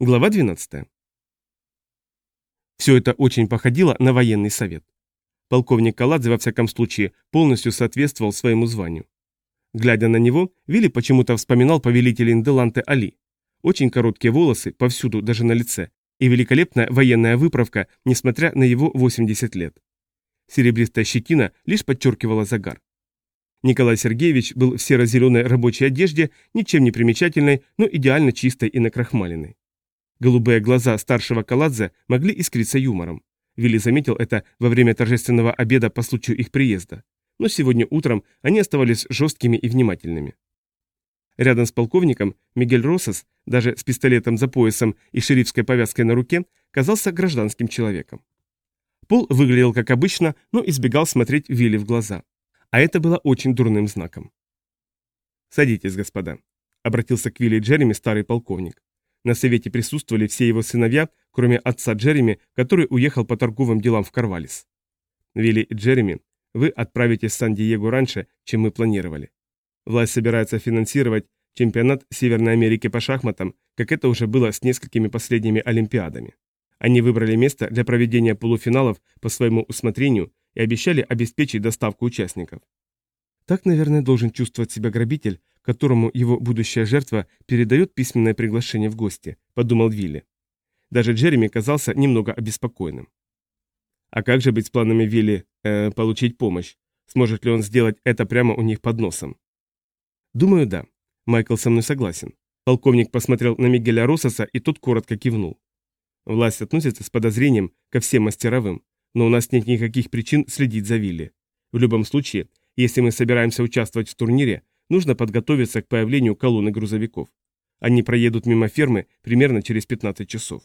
Глава 12. Все это очень походило на военный совет. Полковник Каладзе, во всяком случае, полностью соответствовал своему званию. Глядя на него, Вилли почему-то вспоминал повелителя Инделанте Али. Очень короткие волосы, повсюду, даже на лице, и великолепная военная выправка, несмотря на его 80 лет. Серебристая щетина лишь подчеркивала загар. Николай Сергеевич был в серо-зеленой рабочей одежде, ничем не примечательной, но идеально чистой и накрахмаленной. Голубые глаза старшего Каладзе могли искриться юмором. Вилли заметил это во время торжественного обеда по случаю их приезда. Но сегодня утром они оставались жесткими и внимательными. Рядом с полковником Мигель Росос, даже с пистолетом за поясом и шерифской повязкой на руке, казался гражданским человеком. Пол выглядел как обычно, но избегал смотреть Вилли в глаза. А это было очень дурным знаком. «Садитесь, господа», — обратился к Вилли Джереми старый полковник. На совете присутствовали все его сыновья, кроме отца Джереми, который уехал по торговым делам в Карвалис. Вилли и Джереми, вы отправитесь в Сан-Диего раньше, чем мы планировали. Власть собирается финансировать чемпионат Северной Америки по шахматам, как это уже было с несколькими последними Олимпиадами. Они выбрали место для проведения полуфиналов по своему усмотрению и обещали обеспечить доставку участников. Так, наверное, должен чувствовать себя грабитель, которому его будущая жертва передает письменное приглашение в гости, подумал Вилли. Даже Джереми казался немного обеспокоенным. А как же быть с планами Вилли э, получить помощь? Сможет ли он сделать это прямо у них под носом? Думаю, да. Майкл со мной согласен. Полковник посмотрел на Мигеля Рососа, и тот коротко кивнул. Власть относится с подозрением ко всем мастеровым, но у нас нет никаких причин следить за Вилли. В любом случае, если мы собираемся участвовать в турнире, нужно подготовиться к появлению колонны грузовиков. Они проедут мимо фермы примерно через 15 часов.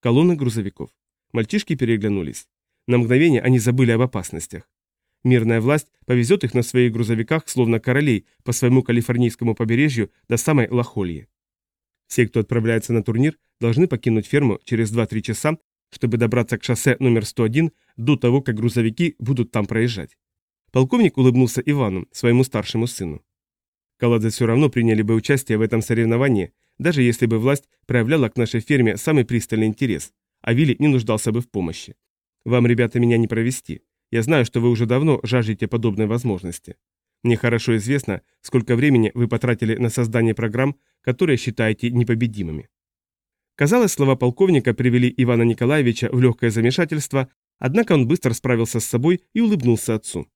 Колонна грузовиков. Мальчишки переглянулись. На мгновение они забыли об опасностях. Мирная власть повезет их на своих грузовиках, словно королей, по своему калифорнийскому побережью до самой Лохольи. Все, кто отправляется на турнир, должны покинуть ферму через 2-3 часа, чтобы добраться к шоссе номер 101 до того, как грузовики будут там проезжать. Полковник улыбнулся Ивану, своему старшему сыну. Каладзе все равно приняли бы участие в этом соревновании, даже если бы власть проявляла к нашей ферме самый пристальный интерес, а Вилли не нуждался бы в помощи. Вам, ребята, меня не провести. Я знаю, что вы уже давно жаждете подобной возможности. Мне хорошо известно, сколько времени вы потратили на создание программ, которые считаете непобедимыми. Казалось, слова полковника привели Ивана Николаевича в легкое замешательство, однако он быстро справился с собой и улыбнулся отцу.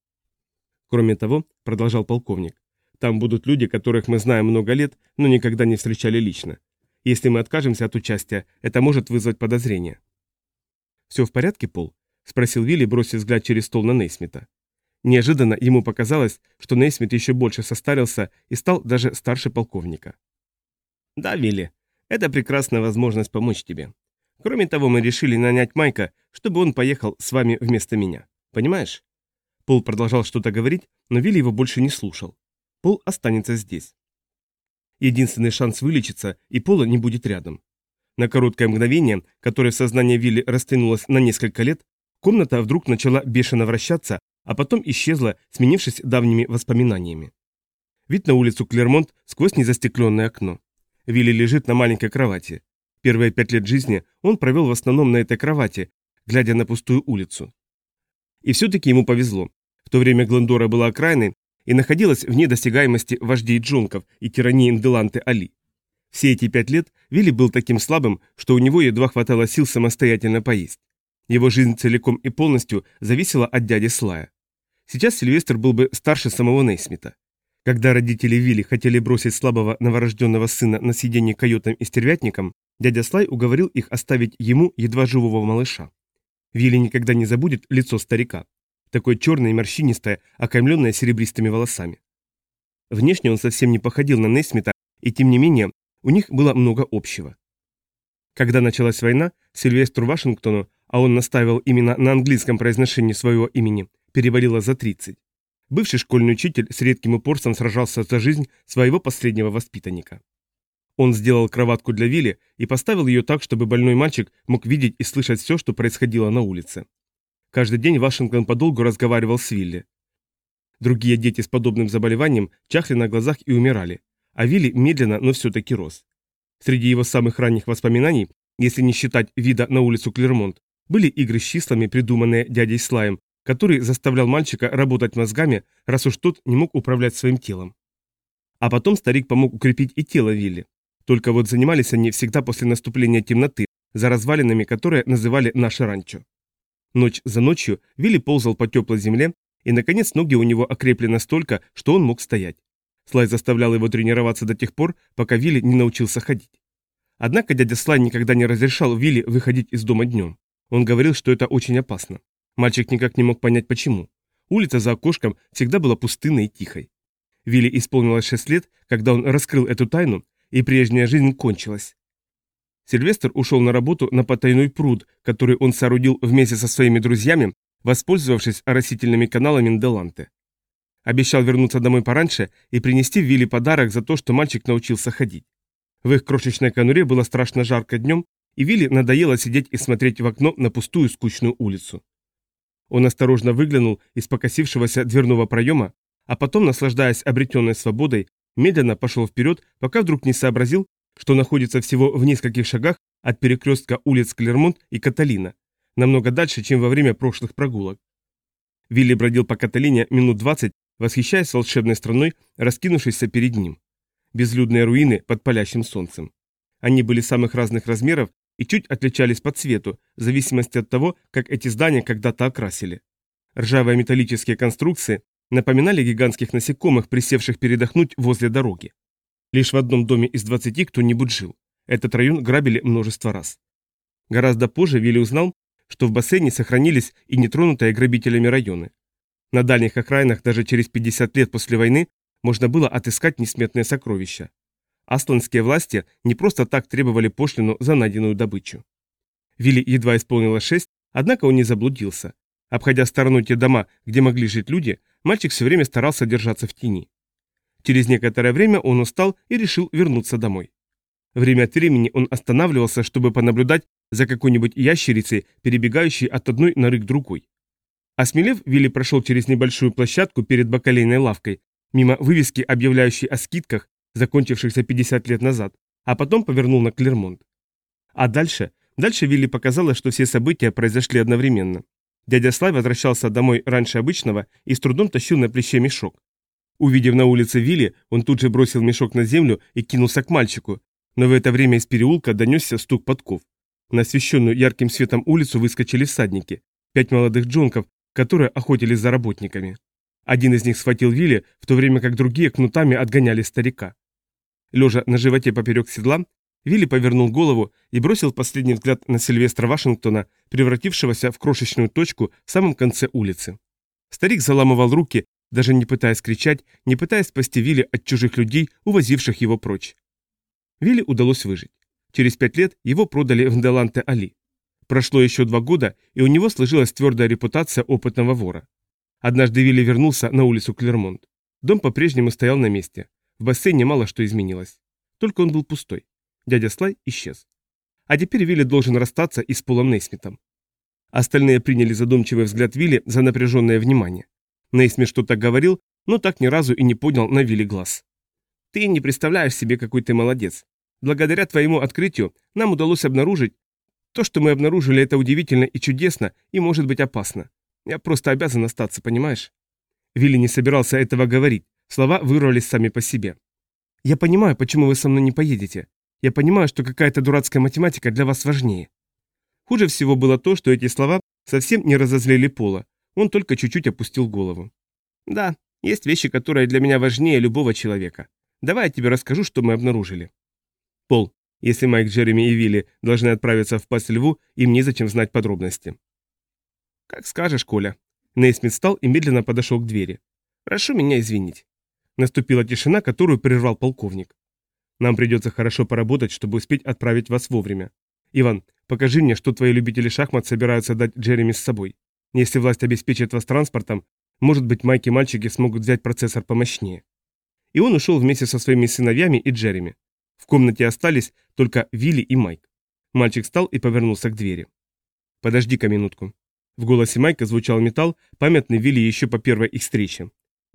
Кроме того, продолжал полковник, там будут люди, которых мы знаем много лет, но никогда не встречали лично. Если мы откажемся от участия, это может вызвать подозрения. «Все в порядке, Пол?» – спросил Вилли, бросив взгляд через стол на Нейсмита. Неожиданно ему показалось, что Нейсмит еще больше состарился и стал даже старше полковника. «Да, Вилли, это прекрасная возможность помочь тебе. Кроме того, мы решили нанять Майка, чтобы он поехал с вами вместо меня. Понимаешь?» Пол продолжал что-то говорить, но Вилли его больше не слушал. Пол останется здесь. Единственный шанс вылечиться, и Пола не будет рядом. На короткое мгновение, которое в сознании Вилли растянулось на несколько лет, комната вдруг начала бешено вращаться, а потом исчезла, сменившись давними воспоминаниями. Вид на улицу Клермонт сквозь незастекленное окно. Вилли лежит на маленькой кровати. Первые пять лет жизни он провел в основном на этой кровати, глядя на пустую улицу. И все-таки ему повезло. В то время Глендора была окраиной, и находилась вне досягаемости вождей джунков и тирании Нделанты Али. Все эти пять лет Вилли был таким слабым, что у него едва хватало сил самостоятельно поесть. Его жизнь целиком и полностью зависела от дяди Слая. Сейчас Сильвестр был бы старше самого Нейсмита. Когда родители Вилли хотели бросить слабого новорожденного сына на сиденье койотом и стервятником, дядя Слай уговорил их оставить ему едва живого малыша. Вилли никогда не забудет лицо старика такое черное и морщинистое, окаймленное серебристыми волосами. Внешне он совсем не походил на Несмита, и тем не менее у них было много общего. Когда началась война, Сильвестру Вашингтону, а он настаивал именно на английском произношении своего имени, перевалило за 30. Бывший школьный учитель с редким упорством сражался за жизнь своего последнего воспитанника. Он сделал кроватку для Вилли и поставил ее так, чтобы больной мальчик мог видеть и слышать все, что происходило на улице. Каждый день Вашингтон подолгу разговаривал с Вилли. Другие дети с подобным заболеванием чахли на глазах и умирали, а Вилли медленно, но все-таки рос. Среди его самых ранних воспоминаний, если не считать вида на улицу Клермонт, были игры с числами, придуманные дядей Слаем, который заставлял мальчика работать мозгами, раз уж тот не мог управлять своим телом. А потом старик помог укрепить и тело Вилли. Только вот занимались они всегда после наступления темноты, за развалинами, которые называли наше ранчо. Ночь за ночью Вилли ползал по теплой земле, и, наконец, ноги у него окрепли настолько, что он мог стоять. Слай заставлял его тренироваться до тех пор, пока Вилли не научился ходить. Однако дядя Слай никогда не разрешал Вилли выходить из дома днем. Он говорил, что это очень опасно. Мальчик никак не мог понять, почему. Улица за окошком всегда была пустынной и тихой. Вилли исполнилось 6 лет, когда он раскрыл эту тайну, и прежняя жизнь кончилась. Сильвестр ушел на работу на потайной пруд, который он соорудил вместе со своими друзьями, воспользовавшись оросительными каналами Нделанте. Обещал вернуться домой пораньше и принести Вилли подарок за то, что мальчик научился ходить. В их крошечной конуре было страшно жарко днем, и Вилли надоело сидеть и смотреть в окно на пустую скучную улицу. Он осторожно выглянул из покосившегося дверного проема, а потом, наслаждаясь обретенной свободой, медленно пошел вперед, пока вдруг не сообразил, что находится всего в нескольких шагах от перекрестка улиц Клермонт и Каталина, намного дальше, чем во время прошлых прогулок. Вилли бродил по Каталине минут двадцать, восхищаясь волшебной страной, раскинувшейся перед ним. Безлюдные руины под палящим солнцем. Они были самых разных размеров и чуть отличались по цвету, в зависимости от того, как эти здания когда-то окрасили. Ржавые металлические конструкции напоминали гигантских насекомых, присевших передохнуть возле дороги. Лишь в одном доме из 20 кто-нибудь жил. Этот район грабили множество раз. Гораздо позже Вилли узнал, что в бассейне сохранились и нетронутые грабителями районы. На дальних окраинах даже через 50 лет после войны можно было отыскать несметные сокровища. Асланские власти не просто так требовали пошлину за найденную добычу. Вилли едва исполнилось шесть, однако он не заблудился. Обходя стороной те дома, где могли жить люди, мальчик все время старался держаться в тени. Через некоторое время он устал и решил вернуться домой. Время от времени он останавливался, чтобы понаблюдать за какой-нибудь ящерицей, перебегающей от одной норы к другой. Осмелев, Вилли прошел через небольшую площадку перед бакалейной лавкой, мимо вывески, объявляющей о скидках, закончившихся 50 лет назад, а потом повернул на Клермонт. А дальше? Дальше Вилли показалось, что все события произошли одновременно. Дядя Слай возвращался домой раньше обычного и с трудом тащил на плече мешок. Увидев на улице Вилли, он тут же бросил мешок на землю и кинулся к мальчику, но в это время из переулка донесся стук подков. На освещенную ярким светом улицу выскочили всадники, пять молодых джонков, которые охотились за работниками. Один из них схватил Вилли, в то время как другие кнутами отгоняли старика. Лежа на животе поперек седла, Вилли повернул голову и бросил последний взгляд на Сильвестра Вашингтона, превратившегося в крошечную точку в самом конце улицы. Старик заламывал руки, даже не пытаясь кричать, не пытаясь спасти Вилли от чужих людей, увозивших его прочь. Вилли удалось выжить. Через пять лет его продали в Нделанте Али. Прошло еще два года, и у него сложилась твердая репутация опытного вора. Однажды Вилли вернулся на улицу Клермонт. Дом по-прежнему стоял на месте. В бассейне мало что изменилось. Только он был пустой. Дядя Слай исчез. А теперь Вилли должен расстаться и с Полом Нейсмитом. Остальные приняли задумчивый взгляд Вилли за напряженное внимание. Нейсмит что-то говорил, но так ни разу и не поднял на Вилли глаз. «Ты не представляешь себе, какой ты молодец. Благодаря твоему открытию нам удалось обнаружить... То, что мы обнаружили, это удивительно и чудесно, и может быть опасно. Я просто обязан остаться, понимаешь?» Вилли не собирался этого говорить, слова вырвались сами по себе. «Я понимаю, почему вы со мной не поедете. Я понимаю, что какая-то дурацкая математика для вас важнее. Хуже всего было то, что эти слова совсем не разозлили Пола. Он только чуть-чуть опустил голову. Да, есть вещи, которые для меня важнее любого человека. Давай я тебе расскажу, что мы обнаружили. Пол, если Майк, Джереми и Вилли должны отправиться в пасть льву, им незачем знать подробности. Как скажешь, Коля. Нейсмит встал и медленно подошел к двери. Прошу меня извинить. Наступила тишина, которую прервал полковник. Нам придется хорошо поработать, чтобы успеть отправить вас вовремя. Иван, покажи мне, что твои любители шахмат собираются дать Джереми с собой. Если власть обеспечит вас транспортом, может быть, Майк и мальчики смогут взять процессор помощнее. И он ушел вместе со своими сыновьями и Джереми. В комнате остались только Вилли и Майк. Мальчик встал и повернулся к двери. «Подожди-ка минутку». В голосе Майка звучал металл, памятный Вилли еще по первой их встрече.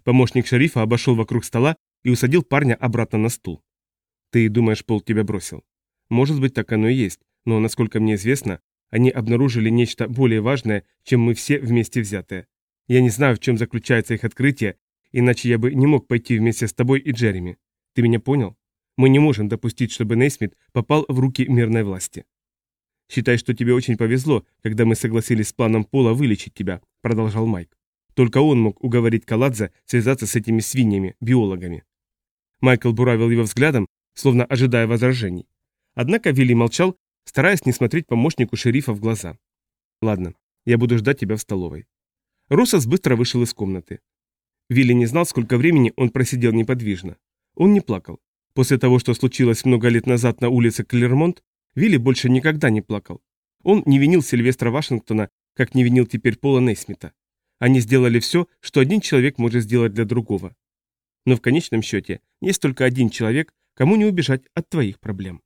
Помощник шерифа обошел вокруг стола и усадил парня обратно на стул. Ты думаешь, Пол тебя бросил? Может быть, так оно и есть, но, насколько мне известно, они обнаружили нечто более важное, чем мы все вместе взятые. Я не знаю, в чем заключается их открытие, иначе я бы не мог пойти вместе с тобой и Джереми. Ты меня понял? Мы не можем допустить, чтобы Нейсмит попал в руки мирной власти. Считай, что тебе очень повезло, когда мы согласились с планом Пола вылечить тебя, продолжал Майк. Только он мог уговорить Каладзе связаться с этими свиньями, биологами. Майкл буравил его взглядом, словно ожидая возражений. Однако Вилли молчал, стараясь не смотреть помощнику шерифа в глаза. «Ладно, я буду ждать тебя в столовой». Росос быстро вышел из комнаты. Вилли не знал, сколько времени он просидел неподвижно. Он не плакал. После того, что случилось много лет назад на улице Клермонт, Вилли больше никогда не плакал. Он не винил Сильвестра Вашингтона, как не винил теперь Пола Нейсмита. Они сделали все, что один человек может сделать для другого. Но в конечном счете есть только один человек, кому не убежать от твоих проблем.